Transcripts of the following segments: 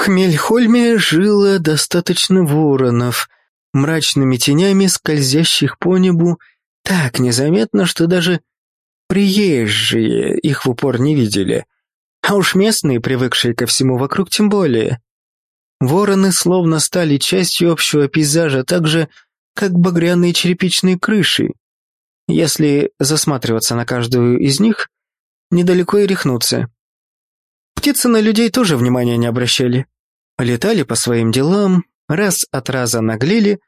Хмельхольме жило достаточно воронов, мрачными тенями скользящих по небу, так незаметно, что даже приезжие их в упор не видели, а уж местные, привыкшие ко всему вокруг, тем более. Вороны словно стали частью общего пейзажа, так же, как багряные черепичные крыши. Если засматриваться на каждую из них, недалеко и рехнуться. Птицы на людей тоже внимания не обращали. Летали по своим делам, раз от раза наглели,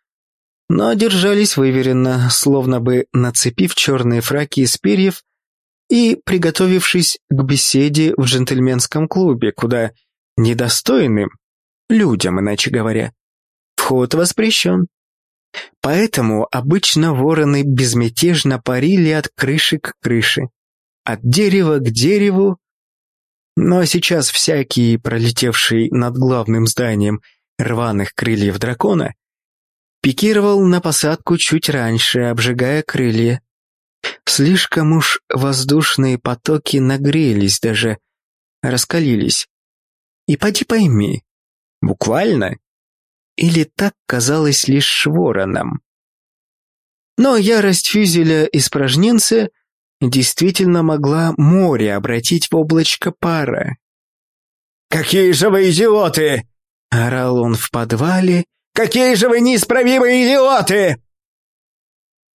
но держались выверенно, словно бы нацепив черные фраки из перьев и приготовившись к беседе в джентльменском клубе, куда недостойным, людям, иначе говоря, вход воспрещен. Поэтому обычно вороны безмятежно парили от крыши к крыше, от дерева к дереву, но сейчас всякий, пролетевший над главным зданием рваных крыльев дракона, пикировал на посадку чуть раньше, обжигая крылья. Слишком уж воздушные потоки нагрелись даже, раскалились. И поди пойми, буквально? Или так казалось лишь воронам? Но ярость фюзеля-испражненца — действительно могла море обратить в облачко пара. «Какие же вы идиоты!» — орал он в подвале. «Какие же вы неисправимые идиоты!»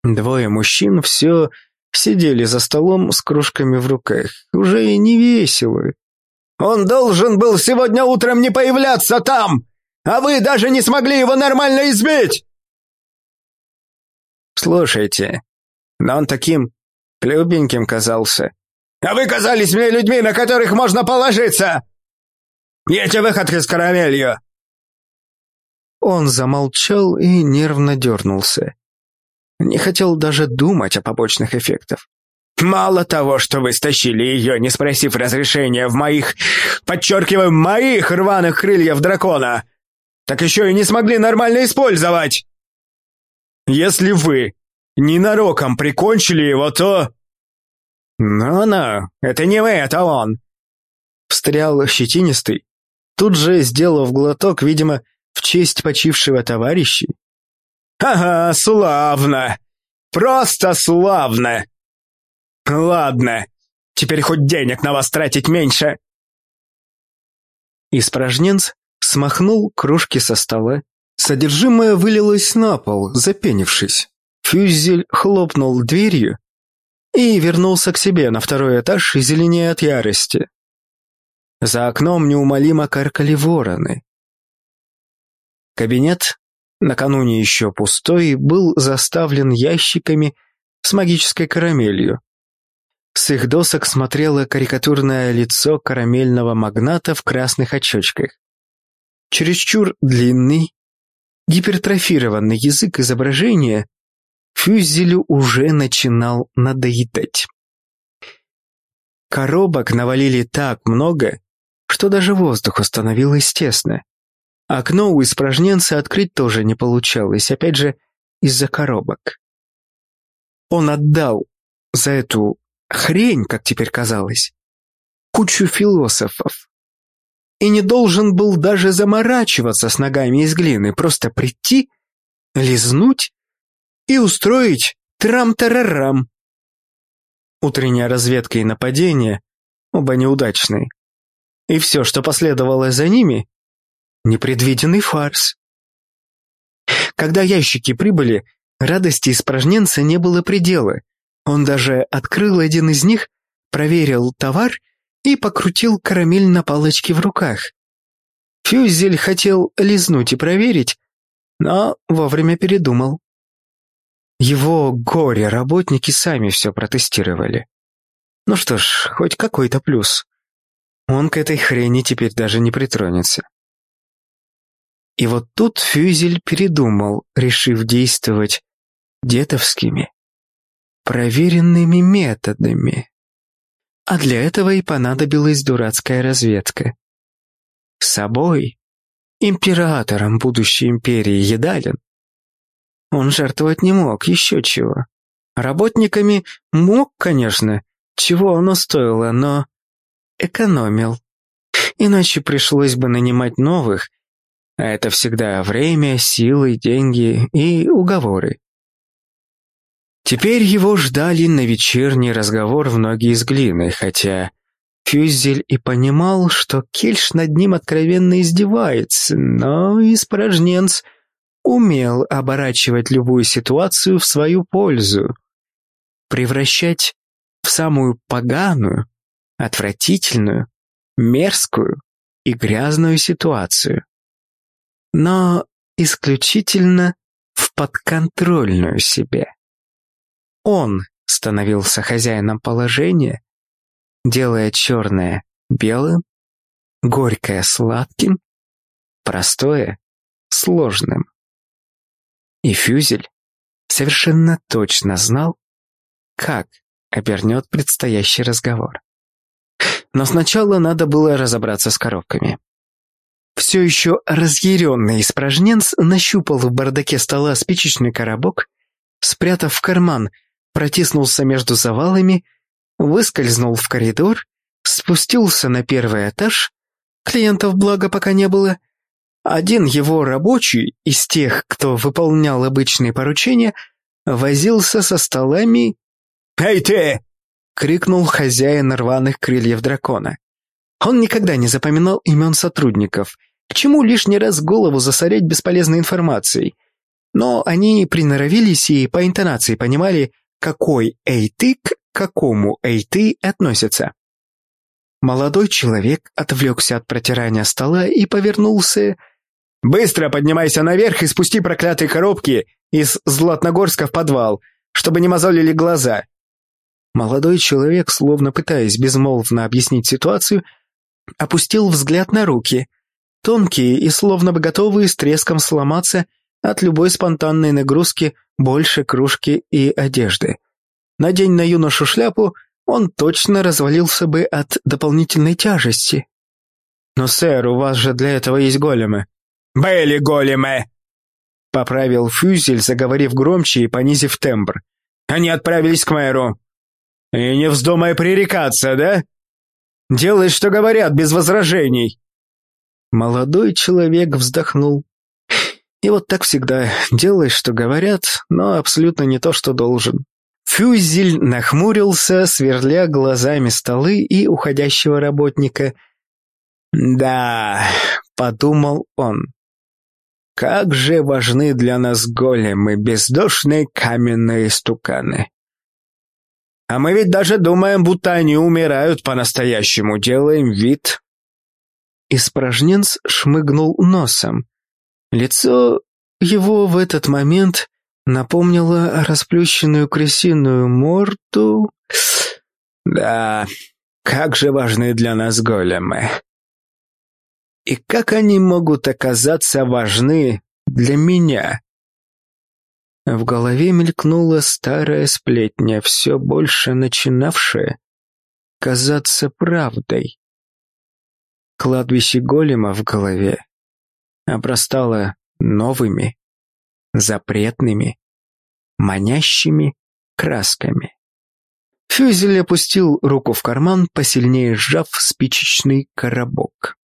Двое мужчин все сидели за столом с кружками в руках. Уже и не весело. «Он должен был сегодня утром не появляться там, а вы даже не смогли его нормально избить!» «Слушайте, но он таким Любеньким казался. А вы казались мне людьми, на которых можно положиться! Эти выходки с карамелью!» Он замолчал и нервно дернулся. Не хотел даже думать о побочных эффектах. «Мало того, что вы стащили ее, не спросив разрешения в моих, подчеркиваю, моих рваных крыльев дракона, так еще и не смогли нормально использовать! Если вы ненароком прикончили его, то...» «Ну-ну, это не вы, это он!» Встрял щетинистый, тут же сделав глоток, видимо, в честь почившего товарища. «Ага, славно! Просто славно! Ладно, теперь хоть денег на вас тратить меньше!» Испражненц смахнул кружки со стола. Содержимое вылилось на пол, запенившись. Фюзель хлопнул дверью и вернулся к себе на второй этаж, зеленее от ярости. За окном неумолимо каркали вороны. Кабинет, накануне еще пустой, был заставлен ящиками с магической карамелью. С их досок смотрело карикатурное лицо карамельного магната в красных очочках. Чересчур длинный, гипертрофированный язык изображения Фюзелю уже начинал надоедать. Коробок навалили так много, что даже воздуху становилось тесно. Окно у испражненца открыть тоже не получалось, опять же, из-за коробок. Он отдал за эту хрень, как теперь казалось, кучу философов. И не должен был даже заморачиваться с ногами из глины, просто прийти, лизнуть и устроить трам-тарарам. Утренняя разведка и нападение, оба неудачные. И все, что последовало за ними, непредвиденный фарс. Когда ящики прибыли, радости испражненца не было предела. Он даже открыл один из них, проверил товар и покрутил карамель на палочке в руках. Фюзель хотел лизнуть и проверить, но вовремя передумал. Его горе-работники сами все протестировали. Ну что ж, хоть какой-то плюс. Он к этой хрени теперь даже не притронется. И вот тут Фюзель передумал, решив действовать детовскими, проверенными методами. А для этого и понадобилась дурацкая разведка. С собой, императором будущей империи Едалин, он жертвовать не мог, еще чего. Работниками мог, конечно, чего оно стоило, но экономил. Иначе пришлось бы нанимать новых, а это всегда время, силы, деньги и уговоры. Теперь его ждали на вечерний разговор в ноги из глины, хотя Фюзель и понимал, что Кельш над ним откровенно издевается, но испражненц умел оборачивать любую ситуацию в свою пользу, превращать в самую поганую, отвратительную, мерзкую и грязную ситуацию. Но исключительно в подконтрольную себе. Он становился хозяином положения, делая черное белым, горькое сладким, простое сложным. И Фюзель совершенно точно знал, как обернет предстоящий разговор. Но сначала надо было разобраться с коробками. Все еще разъяренный испражненц нащупал в бардаке стола спичечный коробок, спрятав в карман, протиснулся между завалами выскользнул в коридор, спустился на первый этаж, клиентов благо пока не было. Один его рабочий из тех, кто выполнял обычные поручения, возился со столами. «Эй ты!» — крикнул хозяин рваных крыльев дракона. Он никогда не запоминал имен сотрудников, к чему лишний раз голову засорять бесполезной информацией. Но они приноровились и по интонации понимали, какой «эй ты» к какому «эй относится. Молодой человек отвлекся от протирания стола и повернулся. «Быстро поднимайся наверх и спусти проклятые коробки из Златногорска в подвал, чтобы не мозолили глаза». Молодой человек, словно пытаясь безмолвно объяснить ситуацию, опустил взгляд на руки, тонкие и словно бы готовые с треском сломаться от любой спонтанной нагрузки больше кружки и одежды. Надень на юношу шляпу, он точно развалился бы от дополнительной тяжести. «Но, сэр, у вас же для этого есть големы». «Были големы!» Поправил Фюзель, заговорив громче и понизив тембр. «Они отправились к мэру. И не вздумай пререкаться, да? Делай, что говорят, без возражений». Молодой человек вздохнул. И вот так всегда, делай, что говорят, но абсолютно не то, что должен. Фюзель нахмурился, сверля глазами столы и уходящего работника. «Да», — подумал он, — «как же важны для нас големы, бездушные каменные стуканы». А мы ведь даже думаем, будто они умирают по-настоящему, делаем вид. Испражненц шмыгнул носом. Лицо его в этот момент напомнила расплющенную крысиную морду. Да, как же важны для нас големы. И как они могут оказаться важны для меня? В голове мелькнула старая сплетня, все больше начинавшая казаться правдой. Кладбище голема в голове обрастало новыми, запретными, манящими красками. Фюзель опустил руку в карман, посильнее сжав спичечный коробок.